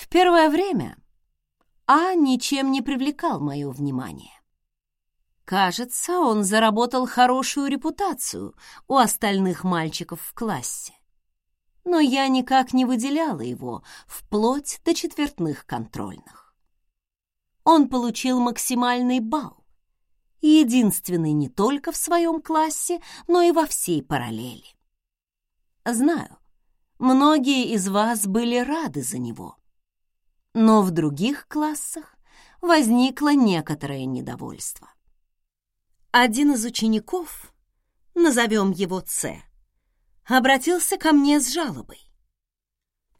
В первое время А ничем не привлекал мое внимание. Кажется, он заработал хорошую репутацию у остальных мальчиков в классе. Но я никак не выделяла его вплоть до четвертных контрольных. Он получил максимальный балл, единственный не только в своем классе, но и во всей параллели. Знаю, многие из вас были рады за него, но в других классах возникло некоторое недовольство. Один из учеников, назовем его С, обратился ко мне с жалобой.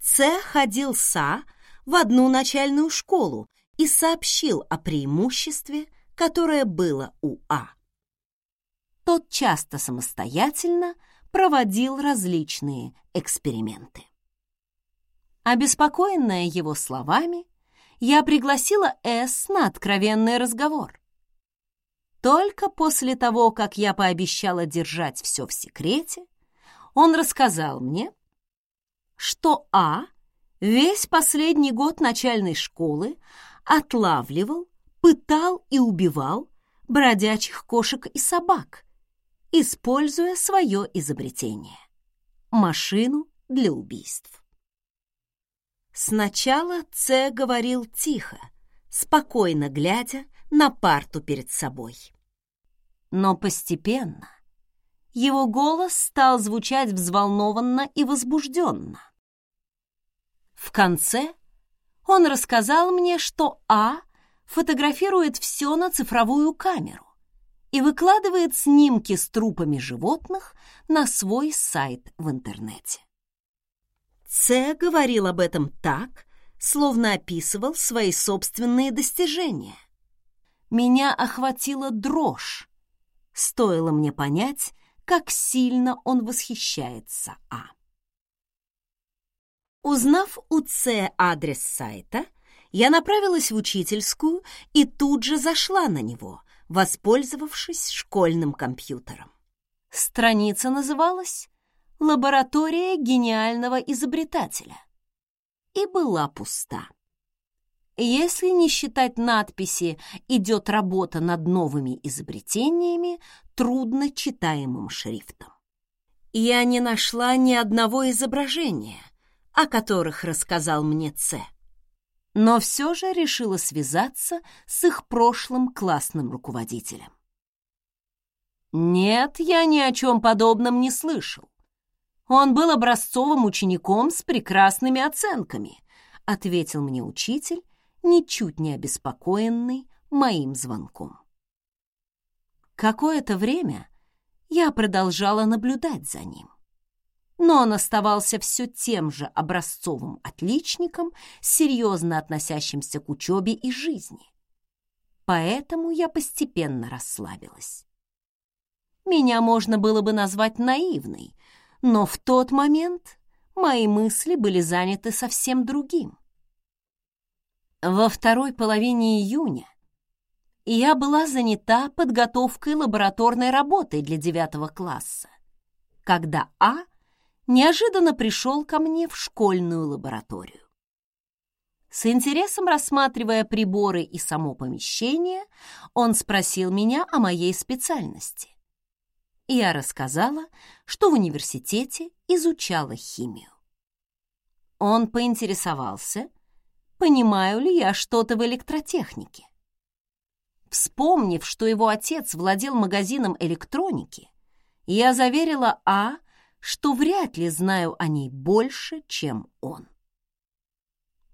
С ходил Са в одну начальную школу и сообщил о преимуществе, которое было у А. Тот часто самостоятельно проводил различные эксперименты. Обеспокоенная его словами, я пригласила С на откровенный разговор. Только после того, как я пообещала держать все в секрете, он рассказал мне, что А весь последний год начальной школы отлавливал, пытал и убивал бродячих кошек и собак, используя свое изобретение — машину для убийств. Сначала Ц говорил тихо, спокойно глядя на парту перед собой. Но постепенно его голос стал звучать взволнованно и возбужденно. В конце он рассказал мне, что А фотографирует все на цифровую камеру и выкладывает снимки с трупами животных на свой сайт в интернете. Ц говорил об этом так, словно описывал свои собственные достижения — меня охватила дрожь. Стоило мне понять, как сильно он восхищается А. Узнав у Ц адрес сайта, я направилась в учительскую и тут же зашла на него, воспользовавшись школьным компьютером. Страница называлась «Лаборатория гениального изобретателя» и была пуста. Если не считать надписи «Идет работа над новыми изобретениями» трудно читаемым шрифтом. Я не нашла ни одного изображения, о которых рассказал мне Ц. Но все же решила связаться с их прошлым классным руководителем. Нет, я ни о чем подобном не слышал. Он был образцовым учеником с прекрасными оценками, ответил мне учитель, ничуть не обеспокоенный моим звонком. Какое-то время я продолжала наблюдать за ним. Но он оставался все тем же образцовым отличником, серьезно относящимся к учебе и жизни. Поэтому я постепенно расслабилась. Меня можно было бы назвать наивной, но в тот момент мои мысли были заняты совсем другим. Во второй половине июня я была занята подготовкой лабораторной работы для девятого класса, когда А неожиданно пришел ко мне в школьную лабораторию. С интересом рассматривая приборы и само помещение, он спросил меня о моей специальности. Я рассказала, что в университете изучала химию. Он поинтересовался, понимаю ли я что-то в электротехнике. Вспомнив, что его отец владел магазином электроники, я заверила А, что вряд ли знаю о ней больше, чем он.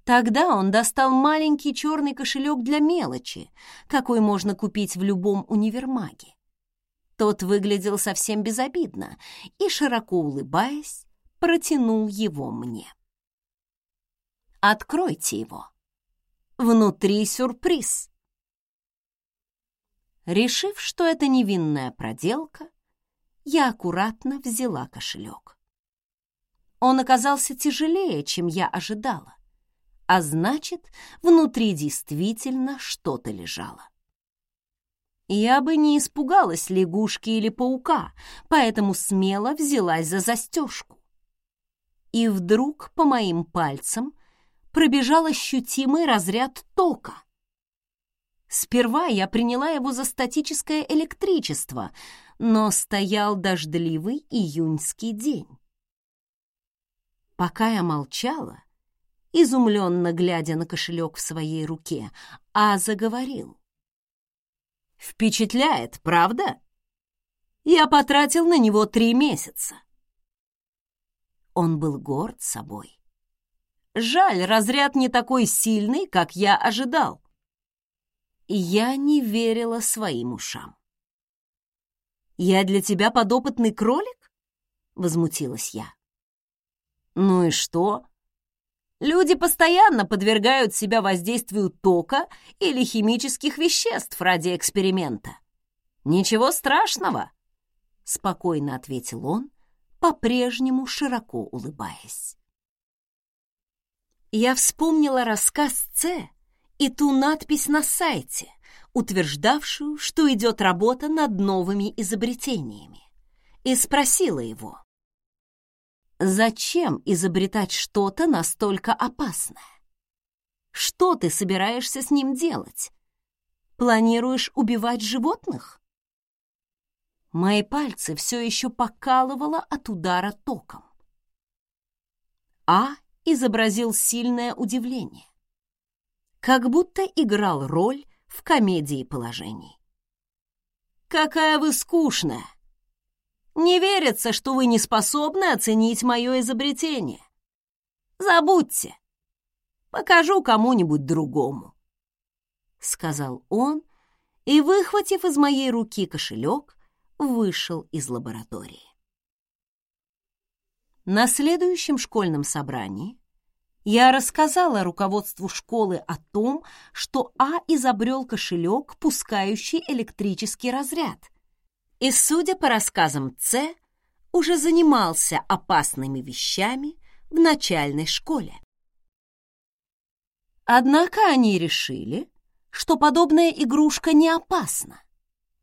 Тогда он достал маленький черный кошелек для мелочи, какой можно купить в любом универмаге. Тот выглядел совсем безобидно и, широко улыбаясь, протянул его мне. Откройте его. Внутри сюрприз. Решив, что это невинная проделка, я аккуратно взяла кошелек. Он оказался тяжелее, чем я ожидала, а значит, внутри действительно что-то лежало. Я бы не испугалась лягушки или паука, поэтому смело взялась за застежку. И вдруг по моим пальцам пробежал ощутимый разряд тока. Сперва я приняла его за статическое электричество, но стоял дождливый июньский день. Пока я молчала, изумленно глядя на кошелек в своей руке, А заговорил. «Впечатляет, правда? Я потратил на него три месяца». Он был горд собой. Жаль, разряд не такой сильный, как я ожидал. Я не верила своим ушам. «Я для тебя подопытный кролик?» — возмутилась я. Ну и что? Люди постоянно подвергают себя воздействию тока или химических веществ ради эксперимента. Ничего страшного, спокойно ответил он, по-прежнему широко улыбаясь. Я вспомнила рассказ Ц и ту надпись на сайте, утверждавшую, что идет работа над новыми изобретениями, и спросила его, Зачем изобретать что-то настолько опасное? Что ты собираешься с ним делать? Планируешь убивать животных? Мои пальцы все еще покалывало от удара током. А изобразил сильное удивление, как будто играл роль в комедии положений. «Какая вы скучная!» Не верится, что вы не способны оценить мое изобретение. Забудьте. Покажу кому-нибудь другому. Сказал он и, выхватив из моей руки кошелек, вышел из лаборатории. На следующем школьном собрании я рассказала руководству школы о том, что А изобрел кошелек, пускающий электрический разряд — и, судя по рассказам Ц, уже занимался опасными вещами в начальной школе. Однако они решили, что подобная игрушка не опасна,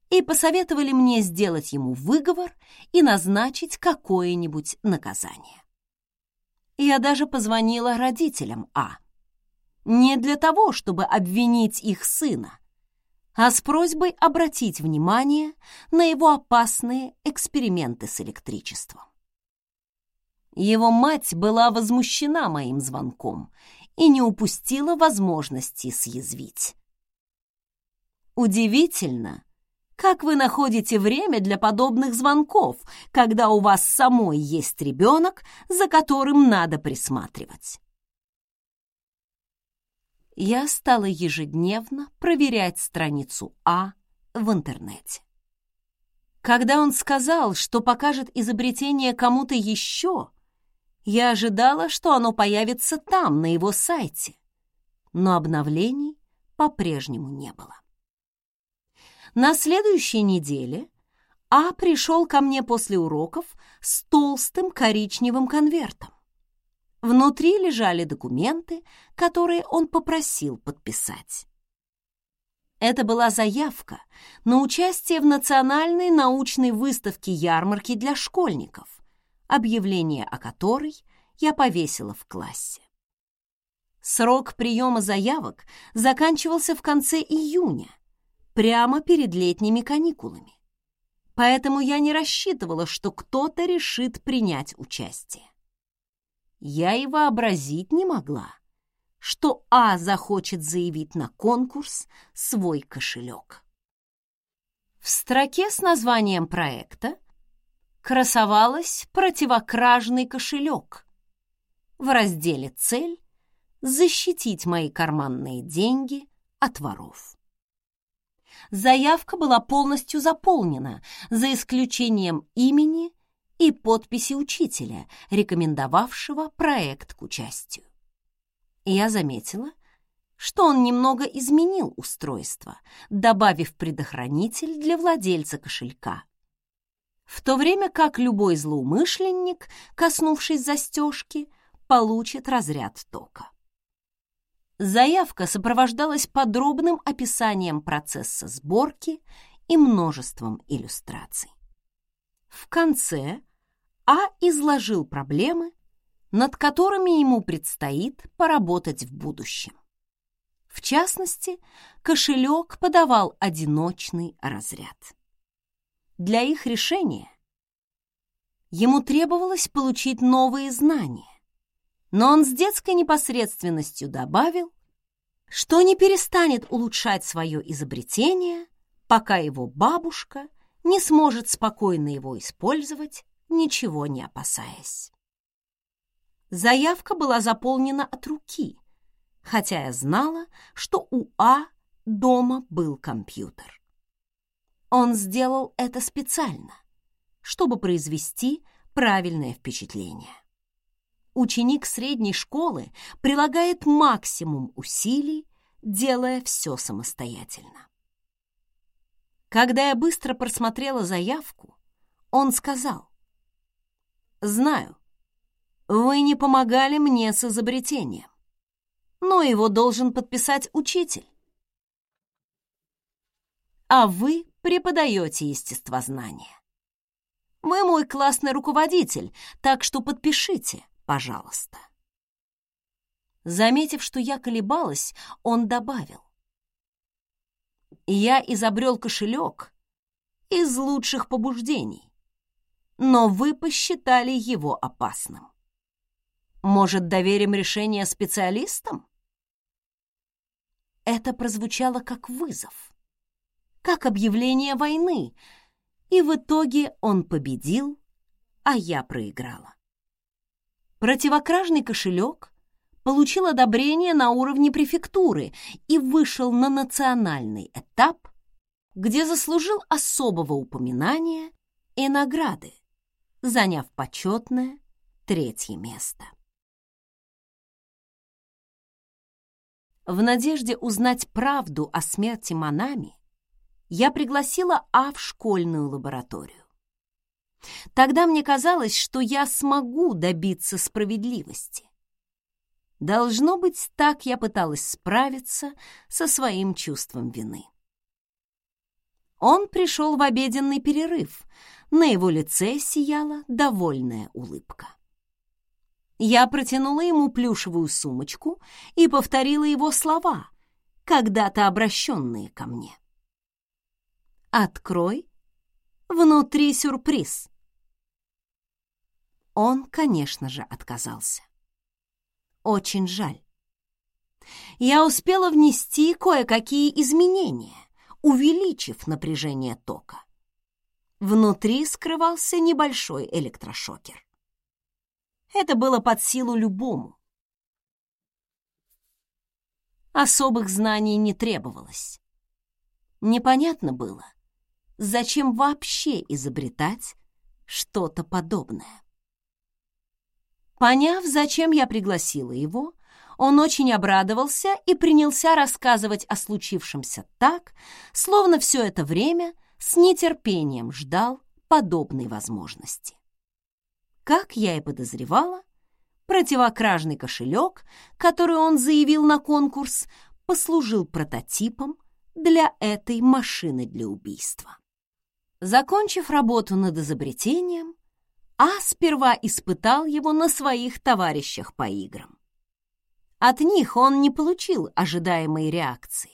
и посоветовали мне сделать ему выговор и назначить какое-нибудь наказание. Я даже позвонила родителям А. Не для того, чтобы обвинить их сына, а с просьбой обратить внимание на его опасные эксперименты с электричеством. Его мать была возмущена моим звонком и не упустила возможности съязвить. Удивительно, как вы находите время для подобных звонков, когда у вас самой есть ребенок, за которым надо присматривать я стала ежедневно проверять страницу А в интернете. Когда он сказал, что покажет изобретение кому-то еще, я ожидала, что оно появится там, на его сайте, но обновлений по-прежнему не было. На следующей неделе А пришел ко мне после уроков с толстым коричневым конвертом. Внутри лежали документы, которые он попросил подписать. Это была заявка на участие в национальной научной выставке ярмарки для школьников, объявление о которой я повесила в классе. Срок приема заявок заканчивался в конце июня, прямо перед летними каникулами. Поэтому я не рассчитывала, что кто-то решит принять участие я и вообразить не могла, что А захочет заявить на конкурс свой кошелек. В строке с названием проекта красовалась противокражный кошелек. В разделе «Цель» защитить мои карманные деньги от воров. Заявка была полностью заполнена, за исключением имени и подписи учителя, рекомендовавшего проект к участию. Я заметила, что он немного изменил устройство, добавив предохранитель для владельца кошелька. В то время как любой злоумышленник, коснувшись застежки, получит разряд тока. Заявка сопровождалась подробным описанием процесса сборки и множеством иллюстраций. В конце А изложил проблемы, над которыми ему предстоит поработать в будущем. В частности, кошелек подавал одиночный разряд. Для их решения ему требовалось получить новые знания, но он с детской непосредственностью добавил, что не перестанет улучшать свое изобретение, пока его бабушка не сможет спокойно его использовать, ничего не опасаясь. Заявка была заполнена от руки, хотя я знала, что у А дома был компьютер. Он сделал это специально, чтобы произвести правильное впечатление. Ученик средней школы прилагает максимум усилий, делая все самостоятельно. Когда я быстро просмотрела заявку, он сказал, «Знаю, вы не помогали мне с изобретением, но его должен подписать учитель. А вы преподаете естествознание. Вы мой классный руководитель, так что подпишите, пожалуйста. Заметив, что я колебалась, он добавил. Я изобрел кошелек из лучших побуждений, но вы посчитали его опасным. Может, доверим решение специалистам? Это прозвучало как вызов, как объявление войны, и в итоге он победил, а я проиграла. Противокражный кошелек получил одобрение на уровне префектуры и вышел на национальный этап, где заслужил особого упоминания и награды, заняв почетное третье место. В надежде узнать правду о смерти Манами, я пригласила А в школьную лабораторию. Тогда мне казалось, что я смогу добиться справедливости. Должно быть, так я пыталась справиться со своим чувством вины. Он пришел в обеденный перерыв. На его лице сияла довольная улыбка. Я протянула ему плюшевую сумочку и повторила его слова, когда-то обращенные ко мне. «Открой, внутри сюрприз». Он, конечно же, отказался. Очень жаль. Я успела внести кое-какие изменения, увеличив напряжение тока. Внутри скрывался небольшой электрошокер. Это было под силу любому. Особых знаний не требовалось. Непонятно было, зачем вообще изобретать что-то подобное. Поняв, зачем я пригласила его, он очень обрадовался и принялся рассказывать о случившемся так, словно все это время с нетерпением ждал подобной возможности. Как я и подозревала, противокражный кошелек, который он заявил на конкурс, послужил прототипом для этой машины для убийства. Закончив работу над изобретением, А сперва испытал его на своих товарищах по играм. От них он не получил ожидаемой реакции.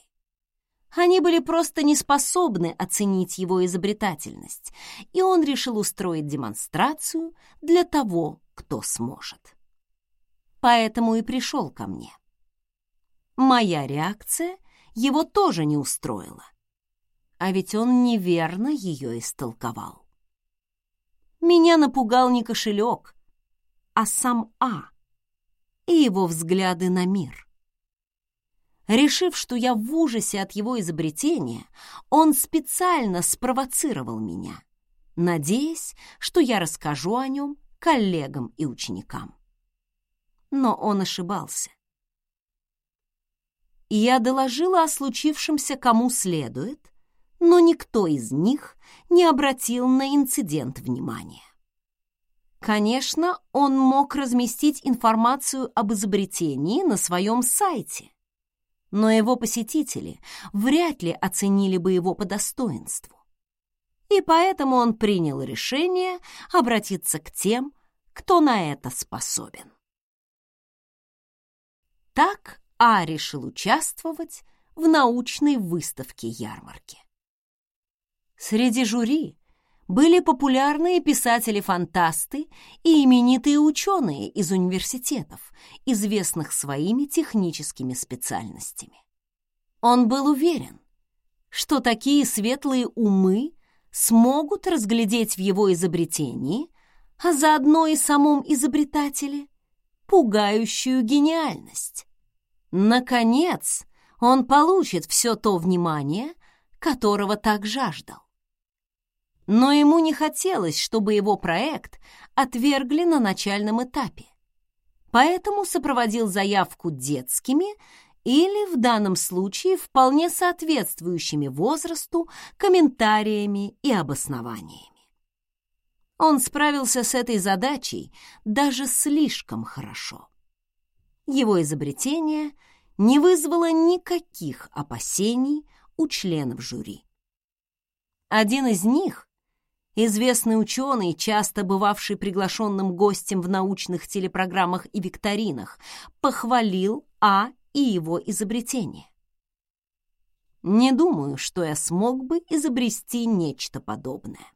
Они были просто не способны оценить его изобретательность, и он решил устроить демонстрацию для того, кто сможет. Поэтому и пришел ко мне. Моя реакция его тоже не устроила, а ведь он неверно ее истолковал. Меня напугал не кошелек, а сам А и его взгляды на мир. Решив, что я в ужасе от его изобретения, он специально спровоцировал меня, надеясь, что я расскажу о нем коллегам и ученикам. Но он ошибался. Я доложила о случившемся кому следует, но никто из них не обратил на инцидент внимания. Конечно, он мог разместить информацию об изобретении на своем сайте, но его посетители вряд ли оценили бы его по достоинству. И поэтому он принял решение обратиться к тем, кто на это способен. Так А решил участвовать в научной выставке ярмарки. Среди жюри были популярные писатели-фантасты и именитые ученые из университетов, известных своими техническими специальностями. Он был уверен, что такие светлые умы смогут разглядеть в его изобретении, а заодно и самом изобретателе, пугающую гениальность. Наконец, он получит все то внимание, которого так жаждал. Но ему не хотелось, чтобы его проект отвергли на начальном этапе. Поэтому сопроводил заявку детскими или, в данном случае, вполне соответствующими возрасту комментариями и обоснованиями. Он справился с этой задачей даже слишком хорошо. Его изобретение не вызвало никаких опасений у членов жюри. Один из них известный ученый, часто бывавший приглашенным гостем в научных телепрограммах и викторинах, похвалил А и его изобретение. Не думаю, что я смог бы изобрести нечто подобное.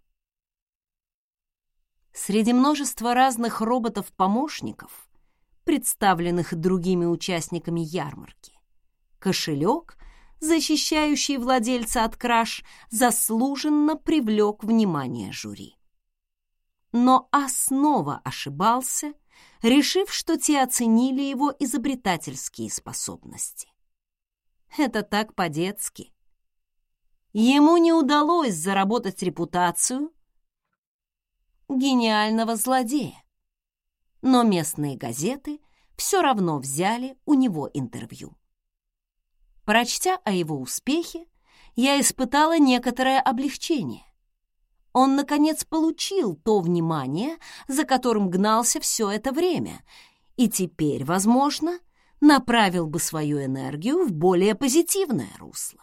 Среди множества разных роботов-помощников, представленных другими участниками ярмарки, кошелек защищающий владельца от краж, заслуженно привлек внимание жюри. Но основа ошибался, решив, что те оценили его изобретательские способности. Это так по-детски. Ему не удалось заработать репутацию гениального злодея. Но местные газеты все равно взяли у него интервью. Прочтя о его успехе, я испытала некоторое облегчение. Он, наконец, получил то внимание, за которым гнался все это время, и теперь, возможно, направил бы свою энергию в более позитивное русло.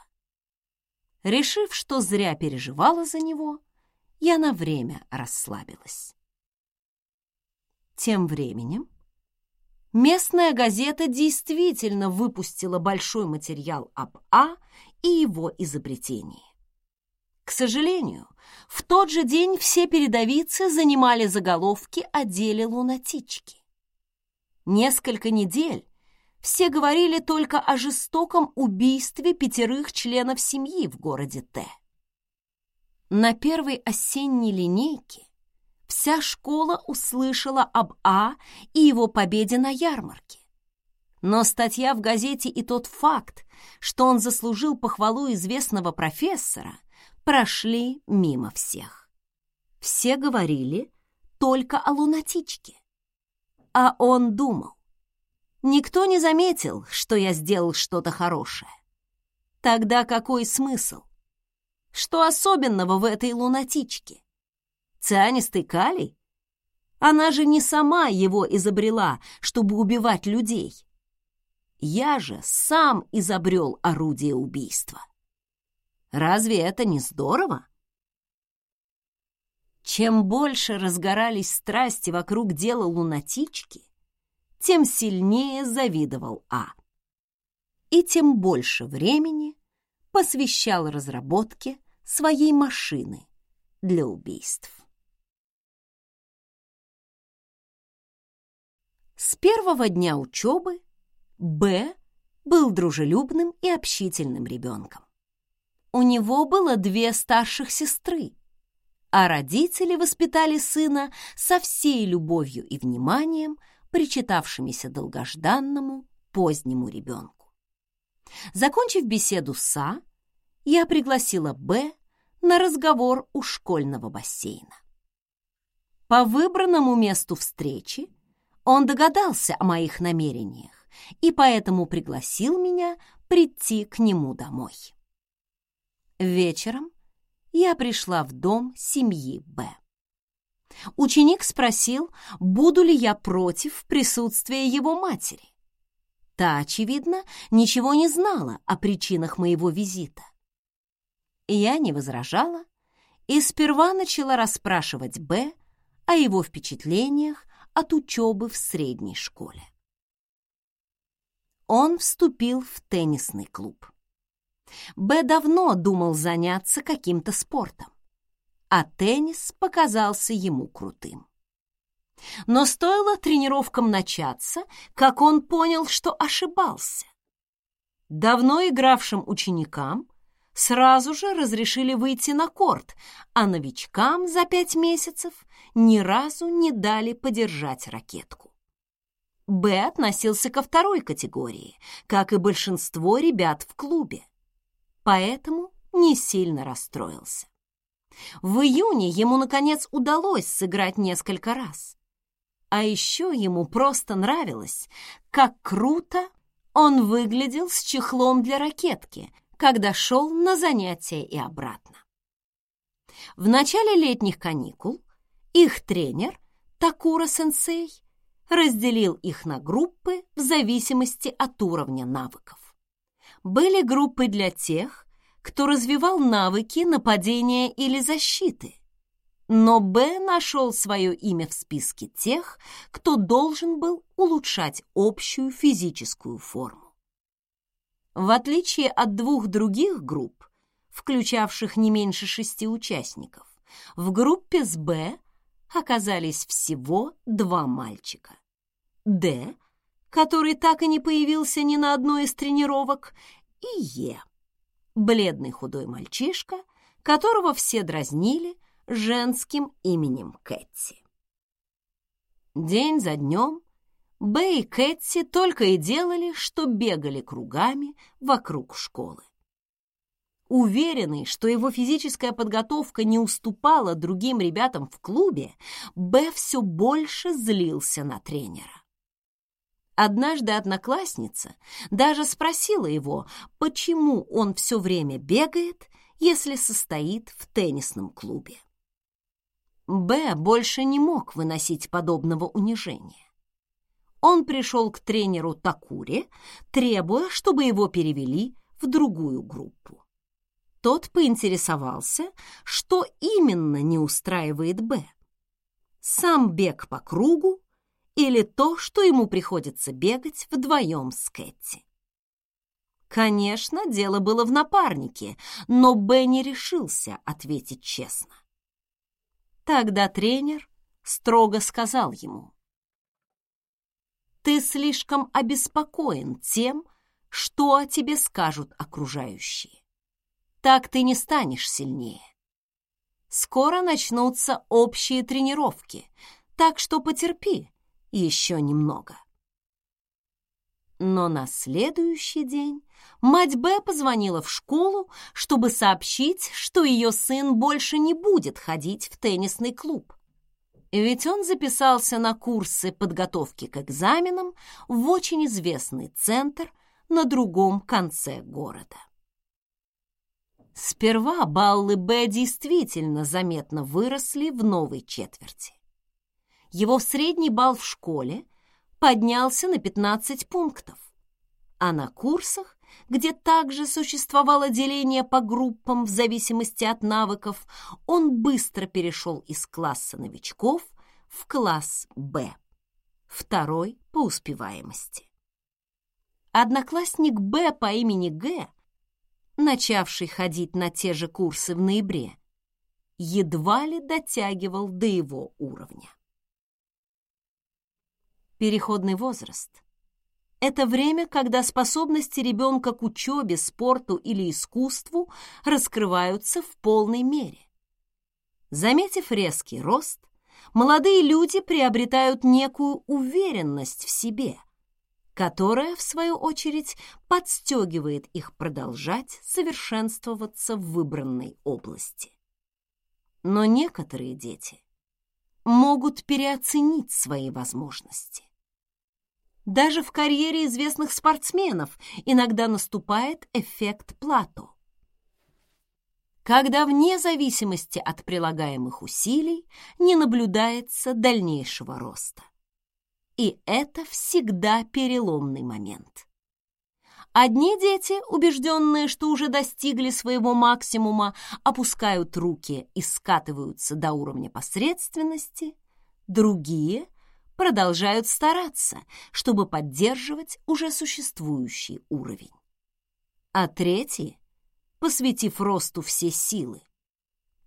Решив, что зря переживала за него, я на время расслабилась. Тем временем местная газета действительно выпустила большой материал об А и его изобретении. К сожалению, в тот же день все передовицы занимали заголовки о деле лунатички. Несколько недель все говорили только о жестоком убийстве пятерых членов семьи в городе Т. На первой осенней линейке вся школа услышала об А и его победе на ярмарке. Но статья в газете и тот факт, что он заслужил похвалу известного профессора, прошли мимо всех. Все говорили только о лунатичке. А он думал. Никто не заметил, что я сделал что-то хорошее. Тогда какой смысл? Что особенного в этой лунатичке? Цианистый калий? Она же не сама его изобрела, чтобы убивать людей. Я же сам изобрел орудие убийства. Разве это не здорово? Чем больше разгорались страсти вокруг дела лунатички, тем сильнее завидовал А. И тем больше времени посвящал разработке своей машины для убийств. С первого дня учебы Б был дружелюбным и общительным ребенком. У него было две старших сестры, а родители воспитали сына со всей любовью и вниманием, причитавшимися долгожданному позднему ребенку. Закончив беседу с А, я пригласила Б на разговор у школьного бассейна. По выбранному месту встречи он догадался о моих намерениях и поэтому пригласил меня прийти к нему домой. Вечером я пришла в дом семьи Б. Ученик спросил, буду ли я против присутствия его матери. Та, очевидно, ничего не знала о причинах моего визита. Я не возражала и сперва начала расспрашивать Б о его впечатлениях от учебы в средней школе. он вступил в теннисный клуб. Б давно думал заняться каким-то спортом, а теннис показался ему крутым. Но стоило тренировкам начаться, как он понял, что ошибался. Давно игравшим ученикам сразу же разрешили выйти на корт, а новичкам за пять месяцев ни разу не дали подержать ракетку. Б относился ко второй категории, как и большинство ребят в клубе, поэтому не сильно расстроился. В июне ему, наконец, удалось сыграть несколько раз. А еще ему просто нравилось, как круто он выглядел с чехлом для ракетки, когда шел на занятия и обратно. В начале летних каникул их тренер Такура-сенсей разделил их на группы в зависимости от уровня навыков. Были группы для тех, кто развивал навыки нападения или защиты, но Б нашел свое имя в списке тех, кто должен был улучшать общую физическую форму. В отличие от двух других групп, включавших не меньше шести участников, в группе с Б оказались всего два мальчика. Д, который так и не появился ни на одной из тренировок, и Е, бледный худой мальчишка, которого все дразнили – женским именем Кэтти. День за днем Бэй и Кэтти только и делали, что бегали кругами вокруг школы. Уверенный, что его физическая подготовка не уступала другим ребятам в клубе, Б все больше злился на тренера. Однажды одноклассница даже спросила его, почему он все время бегает, если состоит в теннисном клубе. Б больше не мог выносить подобного унижения. Он пришел к тренеру Такуре, требуя, чтобы его перевели в другую группу. Тот поинтересовался, что именно не устраивает Б. Сам бег по кругу или то, что ему приходится бегать вдвоем с Кэти. Конечно, дело было в напарнике, но Б не решился ответить честно. Тогда тренер строго сказал ему, «Ты слишком обеспокоен тем, что о тебе скажут окружающие. Так ты не станешь сильнее. Скоро начнутся общие тренировки, так что потерпи еще немного». Но на следующий день мать Б позвонила в школу, чтобы сообщить, что ее сын больше не будет ходить в теннисный клуб. Ведь он записался на курсы подготовки к экзаменам в очень известный центр на другом конце города. Сперва баллы Б действительно заметно выросли в новой четверти. Его средний балл в школе поднялся на 15 пунктов, а на курсах, где также существовало деление по группам в зависимости от навыков, он быстро перешел из класса новичков в класс «Б», второй по успеваемости. Одноклассник Б по имени Г, начавший ходить на те же курсы в ноябре, едва ли дотягивал до его уровня. Переходный возраст — это время, когда способности ребенка к учебе, спорту или искусству раскрываются в полной мере. Заметив резкий рост, молодые люди приобретают некую уверенность в себе, которая, в свою очередь, подстегивает их продолжать совершенствоваться в выбранной области. Но некоторые дети могут переоценить свои возможности. Даже в карьере известных спортсменов иногда наступает эффект плато. Когда вне зависимости от прилагаемых усилий не наблюдается дальнейшего роста. И это всегда переломный момент. Одни дети, убежденные, что уже достигли своего максимума, опускают руки и скатываются до уровня посредственности, другие — продолжают стараться, чтобы поддерживать уже существующий уровень. А третьи, посвятив росту все силы,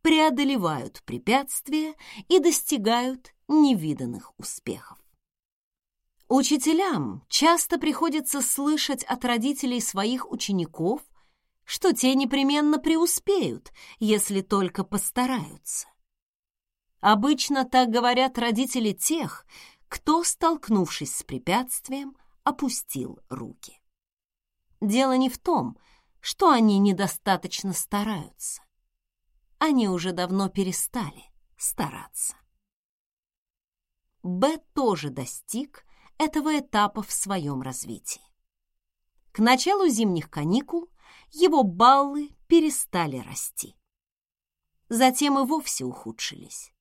преодолевают препятствия и достигают невиданных успехов. Учителям часто приходится слышать от родителей своих учеников, что те непременно преуспеют, если только постараются. Обычно так говорят родители тех, кто, столкнувшись с препятствием, опустил руки. Дело не в том, что они недостаточно стараются. Они уже давно перестали стараться. Б тоже достиг этого этапа в своем развитии. К началу зимних каникул его баллы перестали расти. Затем и вовсе ухудшились.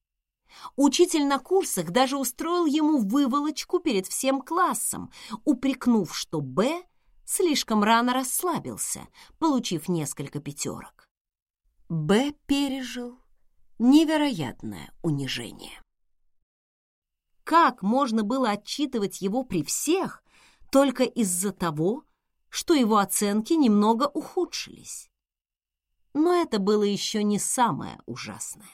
Учитель на курсах даже устроил ему выволочку перед всем классом, упрекнув, что Б слишком рано расслабился, получив несколько пятерок. Б пережил невероятное унижение. Как можно было отчитывать его при всех только из-за того, что его оценки немного ухудшились? Но это было еще не самое ужасное.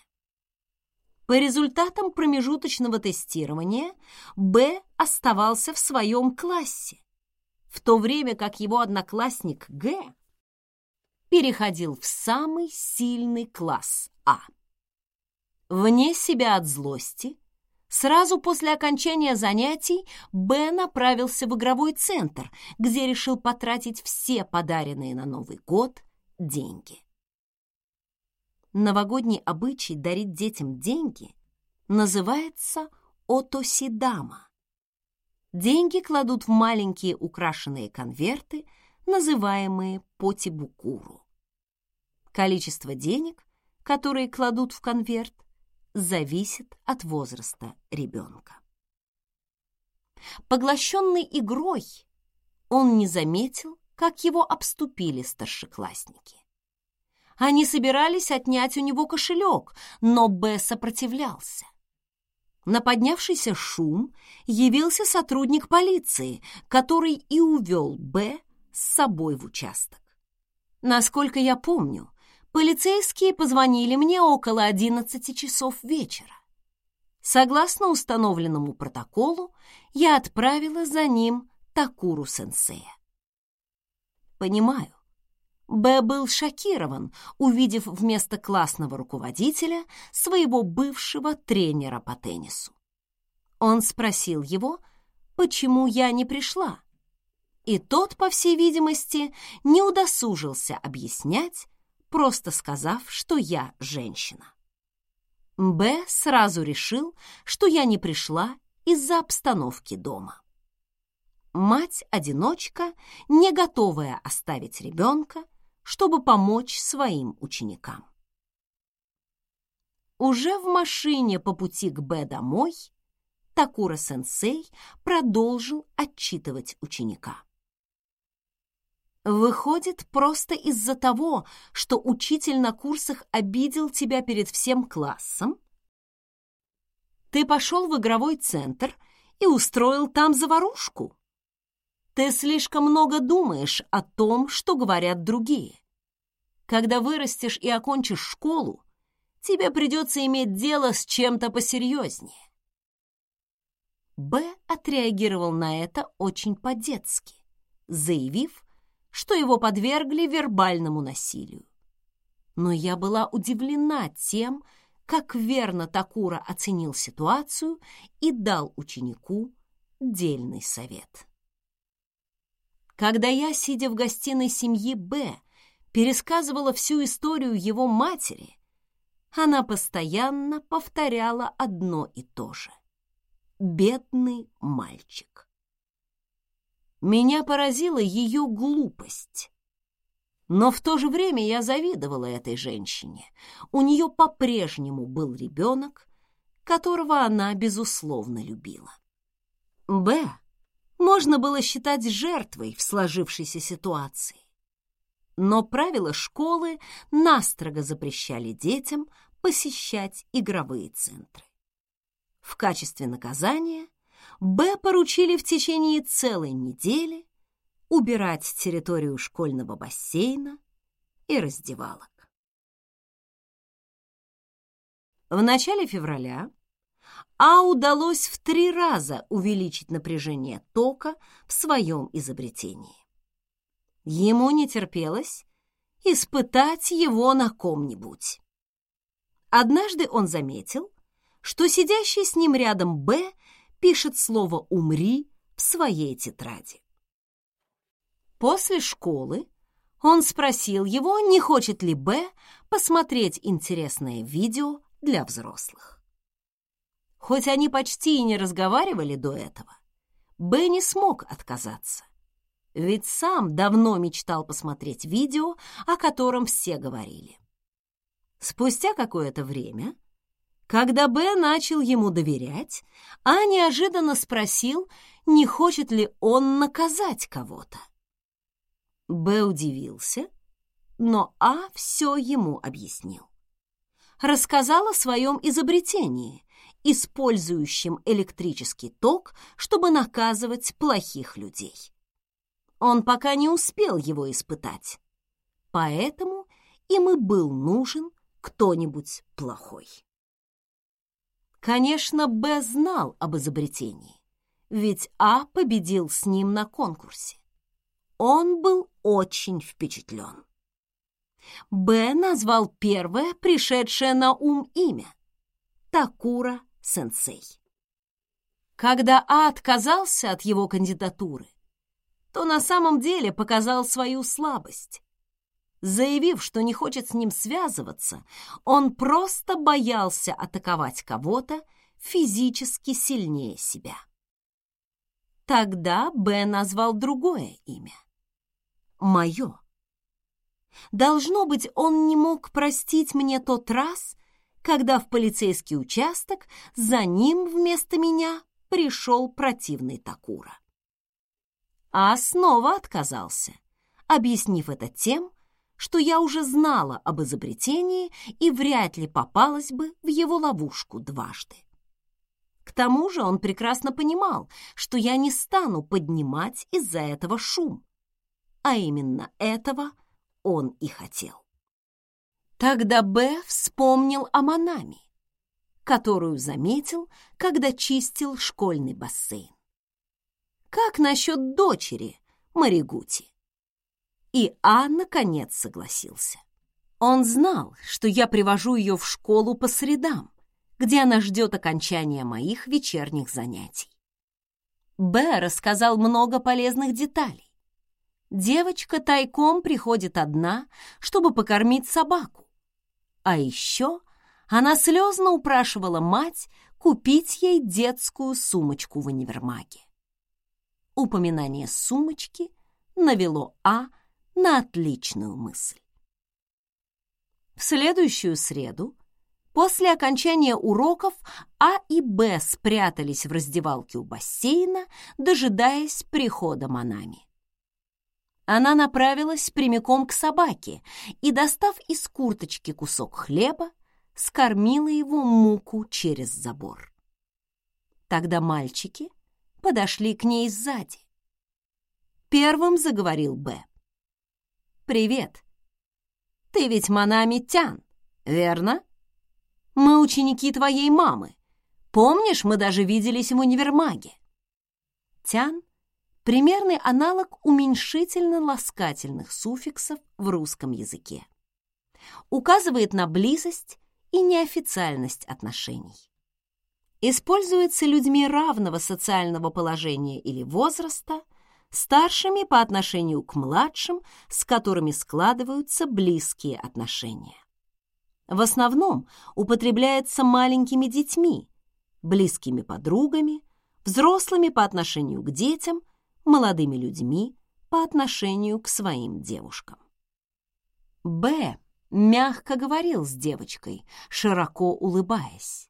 По результатам промежуточного тестирования Б оставался в своем классе, в то время как его одноклассник Г переходил в самый сильный класс А. Вне себя от злости, сразу после окончания занятий Б направился в игровой центр, где решил потратить все подаренные на Новый год деньги. Новогодний обычай дарить детям деньги называется отосидама. Деньги кладут в маленькие украшенные конверты, называемые потибукуру. Количество денег, которые кладут в конверт, зависит от возраста ребенка. Поглощенный игрой, он не заметил, как его обступили старшеклассники. Они собирались отнять у него кошелек, но Б сопротивлялся. На поднявшийся шум явился сотрудник полиции, который и увел Б с собой в участок. Насколько я помню, полицейские позвонили мне около 11 часов вечера. Согласно установленному протоколу, я отправила за ним Такуру-сенсея. Понимаю, Б был шокирован, увидев вместо классного руководителя своего бывшего тренера по теннису. Он спросил его, почему я не пришла, и тот, по всей видимости, не удосужился объяснять, просто сказав, что я женщина. Б сразу решил, что я не пришла из-за обстановки дома. Мать-одиночка, не готовая оставить ребенка, чтобы помочь своим ученикам. Уже в машине по пути к Б домой Такура-сенсей продолжил отчитывать ученика. Выходит, просто из-за того, что учитель на курсах обидел тебя перед всем классом? Ты пошел в игровой центр и устроил там заварушку? Ты слишком много думаешь о том, что говорят другие. Когда вырастешь и окончишь школу, тебе придется иметь дело с чем-то посерьезнее. Б отреагировал на это очень по-детски, заявив, что его подвергли вербальному насилию. Но я была удивлена тем, как верно Такура оценил ситуацию и дал ученику дельный совет. Когда я, сидя в гостиной семьи Б, пересказывала всю историю его матери, она постоянно повторяла одно и то же. «Бедный мальчик». Меня поразила ее глупость. Но в то же время я завидовала этой женщине. У нее по-прежнему был ребенок, которого она, безусловно, любила. Б можно было считать жертвой в сложившейся ситуации. Но правила школы настрого запрещали детям посещать игровые центры. В качестве наказания Б поручили в течение целой недели убирать территорию школьного бассейна и раздевалок. В начале февраля А удалось в три раза увеличить напряжение тока в своем изобретении. Ему не терпелось испытать его на ком-нибудь. Однажды он заметил, что сидящий с ним рядом Б пишет слово «умри» в своей тетради. После школы он спросил его, не хочет ли Б посмотреть интересное видео для взрослых. Хоть они почти и не разговаривали до этого, Б не смог отказаться ведь сам давно мечтал посмотреть видео, о котором все говорили. Спустя какое-то время, когда Б начал ему доверять, А неожиданно спросил, не хочет ли он наказать кого-то. Б удивился, но А все ему объяснил. Рассказал о своем изобретении, использующем электрический ток, чтобы наказывать плохих людей. Он пока не успел его испытать. Поэтому им и был нужен кто-нибудь плохой. Конечно, Б знал об изобретении, ведь А победил с ним на конкурсе. Он был очень впечатлен. Б назвал первое пришедшее на ум имя — Такура-сенсей. Когда А отказался от его кандидатуры, то на самом деле показал свою слабость. Заявив, что не хочет с ним связываться, он просто боялся атаковать кого-то физически сильнее себя. Тогда Б назвал другое имя. Мое. Должно быть, он не мог простить мне тот раз, когда в полицейский участок за ним вместо меня пришел противный Такура а снова отказался, объяснив это тем, что я уже знала об изобретении и вряд ли попалась бы в его ловушку дважды. К тому же он прекрасно понимал, что я не стану поднимать из-за этого шум, а именно этого он и хотел. Тогда Б вспомнил о Манами, которую заметил, когда чистил школьный бассейн. Как насчет дочери Маригути? И А, наконец, согласился. Он знал, что я привожу ее в школу по средам, где она ждет окончания моих вечерних занятий. Б рассказал много полезных деталей. Девочка тайком приходит одна, чтобы покормить собаку. А еще она слезно упрашивала мать купить ей детскую сумочку в универмаге. Упоминание сумочки навело А на отличную мысль. В следующую среду, после окончания уроков, А и Б спрятались в раздевалке у бассейна, дожидаясь прихода Манами. Она направилась прямиком к собаке и, достав из курточки кусок хлеба, скормила его муку через забор. Тогда мальчики подошли к ней сзади. Первым заговорил Б. «Привет. Ты ведь Манами Тян, верно? Мы ученики твоей мамы. Помнишь, мы даже виделись в универмаге?» Тян — примерный аналог уменьшительно-ласкательных суффиксов в русском языке. Указывает на близость и неофициальность отношений используется людьми равного социального положения или возраста, старшими по отношению к младшим, с которыми складываются близкие отношения. В основном употребляется маленькими детьми, близкими подругами, взрослыми по отношению к детям, молодыми людьми по отношению к своим девушкам. Б мягко говорил с девочкой, широко улыбаясь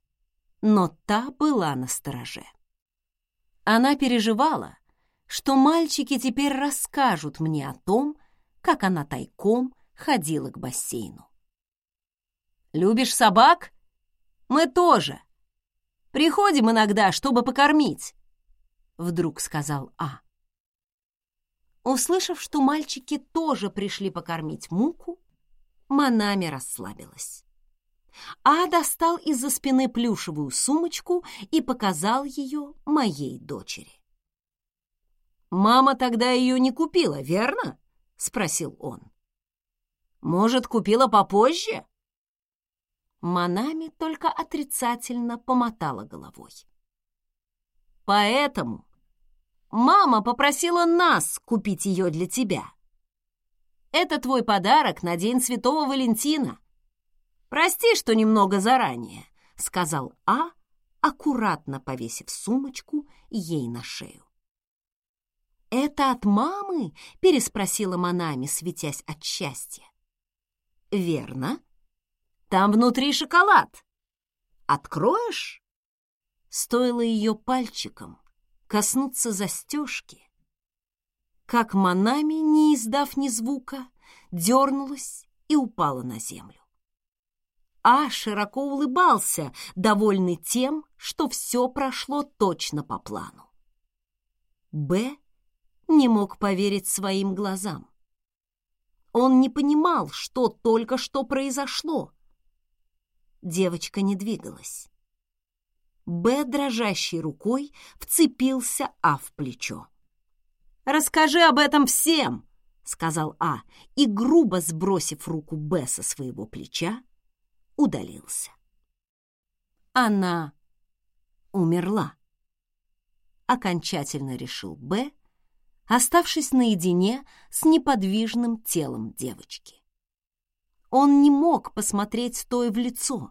но та была на стороже. Она переживала, что мальчики теперь расскажут мне о том, как она тайком ходила к бассейну. «Любишь собак? Мы тоже. Приходим иногда, чтобы покормить. вдруг сказал А. Услышав, что мальчики тоже пришли покормить муку, Манами расслабилась. А достал из-за спины плюшевую сумочку и показал ее моей дочери. «Мама тогда ее не купила, верно?» — спросил он. «Может, купила попозже?» Манами только отрицательно помотала головой. «Поэтому мама попросила нас купить ее для тебя. Это твой подарок на День Святого Валентина. Прости, что немного заранее», — сказал А, аккуратно повесив сумочку ей на шею. «Это от мамы?» — переспросила Манами, светясь от счастья. «Верно. Там внутри шоколад. Откроешь?» Стоило ее пальчиком коснуться застежки, как Манами, не издав ни звука, дернулась и упала на землю. А широко улыбался, довольный тем, что все прошло точно по плану. Б не мог поверить своим глазам. Он не понимал, что только что произошло. Девочка не двигалась. Б дрожащей рукой вцепился А в плечо. «Расскажи об этом всем!» — сказал А, и, грубо сбросив руку Б со своего плеча, удалился. Она умерла. Окончательно решил Б, оставшись наедине с неподвижным телом девочки. Он не мог посмотреть той в лицо.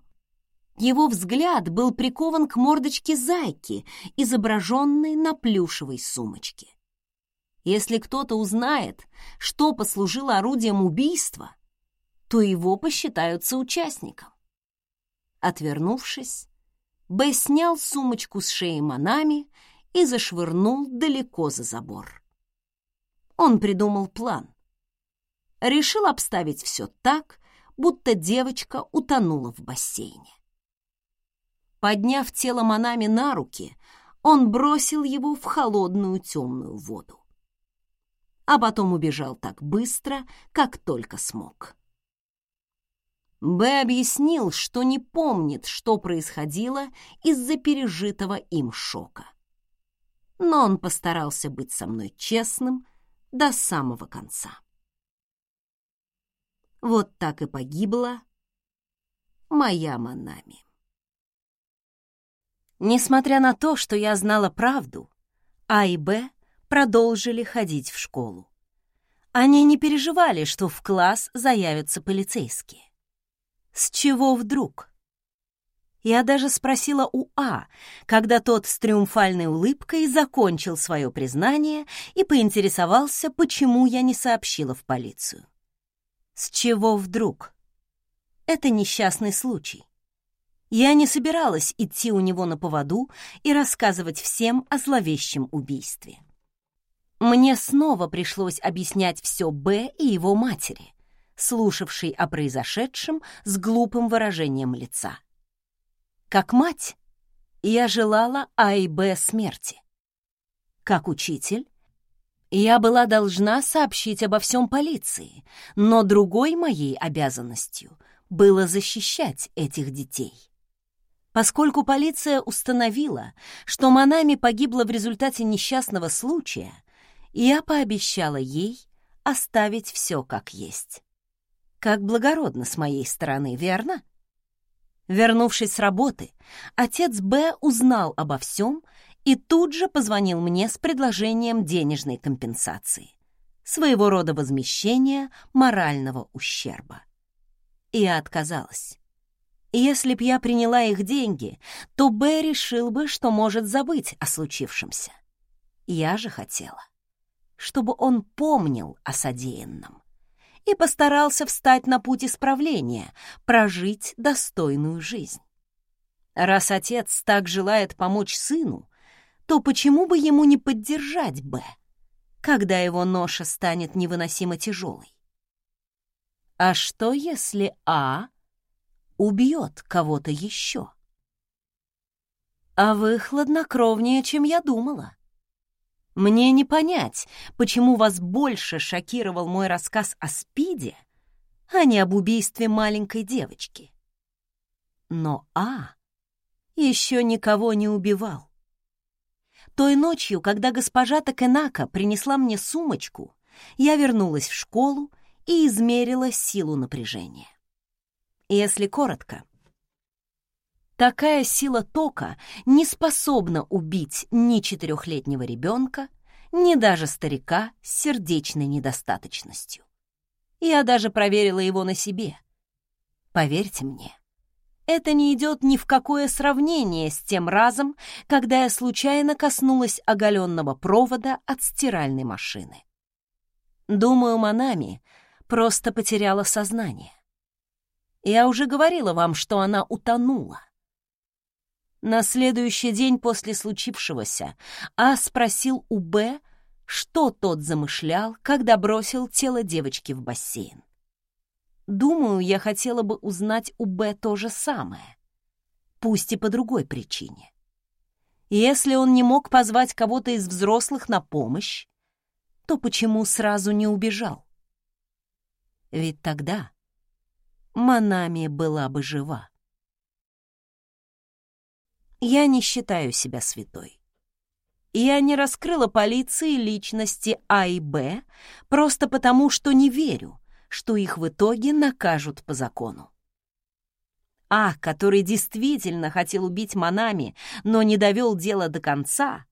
Его взгляд был прикован к мордочке зайки, изображенной на плюшевой сумочке. Если кто-то узнает, что послужило орудием убийства, то его посчитают соучастником. Отвернувшись, Б снял сумочку с шеи Манами и зашвырнул далеко за забор он придумал план. Решил обставить все так, будто девочка утонула в бассейне. Подняв тело Манами на руки, он бросил его в холодную темную воду. А потом убежал так быстро, как только смог. Б объяснил, что не помнит, что происходило из-за пережитого им шока. Но он постарался быть со мной честным до самого конца. Вот так и погибла моя Манами. Несмотря на то, что я знала правду, А и Б продолжили ходить в школу. Они не переживали, что в класс заявятся полицейские. С чего вдруг? Я даже спросила у А, когда тот с триумфальной улыбкой закончил свое признание и поинтересовался, почему я не сообщила в полицию. С чего вдруг? Это несчастный случай. Я не собиралась идти у него на поводу и рассказывать всем о зловещем убийстве. Мне снова пришлось объяснять все Б и его матери, слушавшей о произошедшем с глупым выражением лица. Как мать, я желала А и Б смерти. Как учитель, я была должна сообщить обо всем полиции, но другой моей обязанностью было защищать этих детей. Поскольку полиция установила, что Манами погибла в результате несчастного случая, я пообещала ей оставить все как есть. Как благородно с моей стороны, верно? Вернувшись с работы, отец Б узнал обо всем и тут же позвонил мне с предложением денежной компенсации, своего рода возмещения морального ущерба. И я отказалась. Если б я приняла их деньги, то Б решил бы, что может забыть о случившемся. Я же хотела, чтобы он помнил о содеянном и постарался встать на путь исправления, прожить достойную жизнь. Раз отец так желает помочь сыну, то почему бы ему не поддержать Б, когда его ноша станет невыносимо тяжелой? А что, если А убьет кого-то еще? А вы хладнокровнее, чем я думала. Мне не понять, почему вас больше шокировал мой рассказ о Спиде, а не об убийстве маленькой девочки. Но А еще никого не убивал. Той ночью, когда госпожа Такенака принесла мне сумочку, я вернулась в школу и измерила силу напряжения. Если коротко, такая сила тока не способна убить ни четырехлетнего ребенка, ни даже старика с сердечной недостаточностью. Я даже проверила его на себе. Поверьте мне, это не идет ни в какое сравнение с тем разом, когда я случайно коснулась оголенного провода от стиральной машины. Думаю, Манами просто потеряла сознание. Я уже говорила вам, что она утонула. На следующий день после случившегося А спросил у Б, что тот замышлял, когда бросил тело девочки в бассейн. Думаю, я хотела бы узнать у Б то же самое, пусть и по другой причине. Если он не мог позвать кого-то из взрослых на помощь, то почему сразу не убежал? Ведь тогда Манами была бы жива. Я не считаю себя святой. Я не раскрыла полиции личности А и Б просто потому, что не верю, что их в итоге накажут по закону. А, который действительно хотел убить Манами, но не довел дело до конца.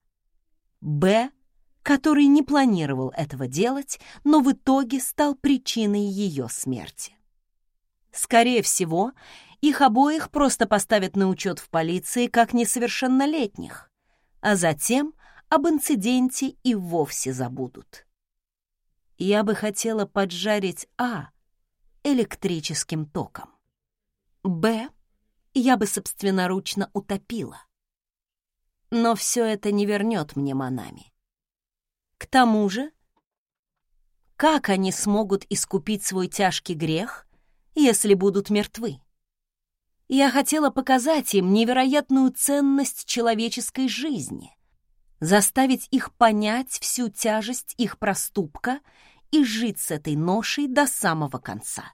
Б, который не планировал этого делать, но в итоге стал причиной ее смерти. Скорее всего, их обоих просто поставят на учет в полиции как несовершеннолетних, а затем об инциденте и вовсе забудут. Я бы хотела поджарить А электрическим током. Б я бы собственноручно утопила. Но все это не вернет мне Манами. К тому же, как они смогут искупить свой тяжкий грех, если будут мертвы. Я хотела показать им невероятную ценность человеческой жизни, заставить их понять всю тяжесть их проступка и жить с этой ношей до самого конца.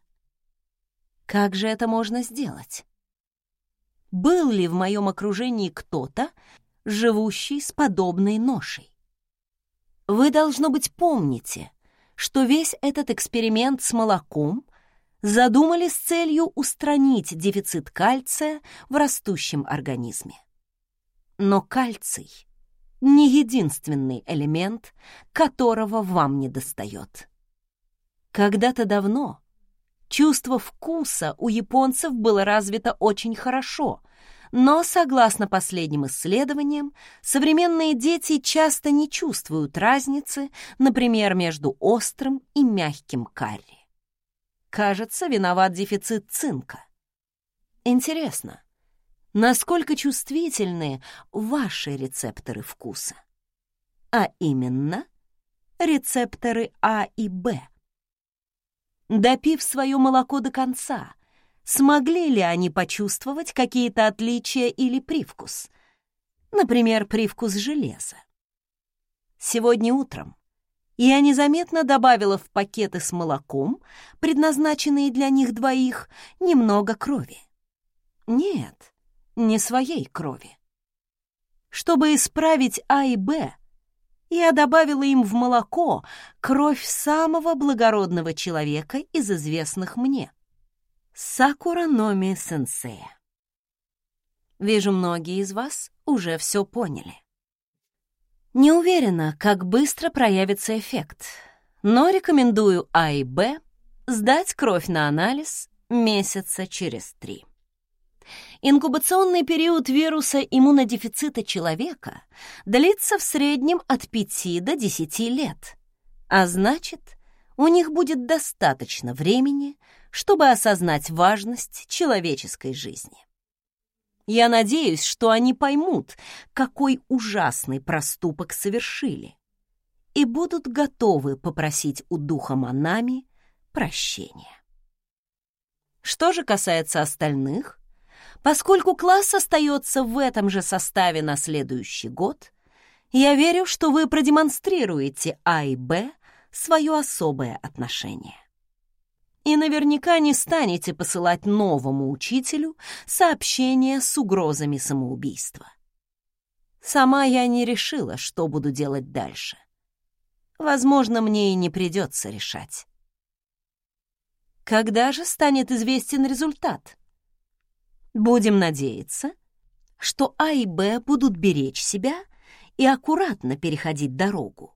Как же это можно сделать? Был ли в моем окружении кто-то, живущий с подобной ношей? Вы, должно быть, помните, что весь этот эксперимент с молоком задумали с целью устранить дефицит кальция в растущем организме. Но кальций — не единственный элемент, которого вам не достает. Когда-то давно чувство вкуса у японцев было развито очень хорошо, но, согласно последним исследованиям, современные дети часто не чувствуют разницы, например, между острым и мягким карри. Кажется, виноват дефицит цинка. Интересно, насколько чувствительны ваши рецепторы вкуса? А именно, рецепторы А и Б. Допив свое молоко до конца, смогли ли они почувствовать какие-то отличия или привкус? Например, привкус железа. Сегодня утром я незаметно добавила в пакеты с молоком, предназначенные для них двоих, немного крови. Нет, не своей крови. Чтобы исправить А и Б, я добавила им в молоко кровь самого благородного человека из известных мне — Сакура Номи Сенсея. Вижу, многие из вас уже все поняли. Не уверена, как быстро проявится эффект, но рекомендую А и Б сдать кровь на анализ месяца через три. Инкубационный период вируса иммунодефицита человека длится в среднем от 5 до 10 лет, а значит, у них будет достаточно времени, чтобы осознать важность человеческой жизни. Я надеюсь, что они поймут, какой ужасный проступок совершили, и будут готовы попросить у духа Манами прощения. Что же касается остальных, поскольку класс остается в этом же составе на следующий год, Я верю, что вы продемонстрируете А и Б свое особое отношение. И наверняка не станете посылать новому учителю сообщения с угрозами самоубийства. Сама я не решила, что буду делать дальше. Возможно, мне и не придется решать. Когда же станет известен результат? Будем надеяться, что А и Б будут беречь себя и аккуратно переходить дорогу,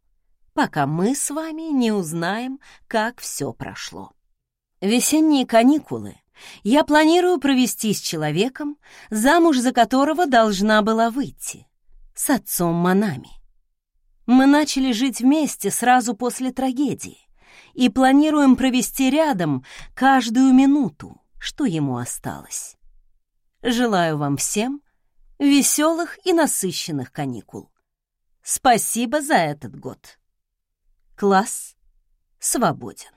пока мы с вами не узнаем, как все прошло. Весенние каникулы я планирую провести с человеком, замуж за которого должна была выйти, с отцом Манами. Мы начали жить вместе сразу после трагедии и планируем провести рядом каждую минуту, что ему осталось. Желаю вам всем веселых и насыщенных каникул. Спасибо за этот год. Класс свободен.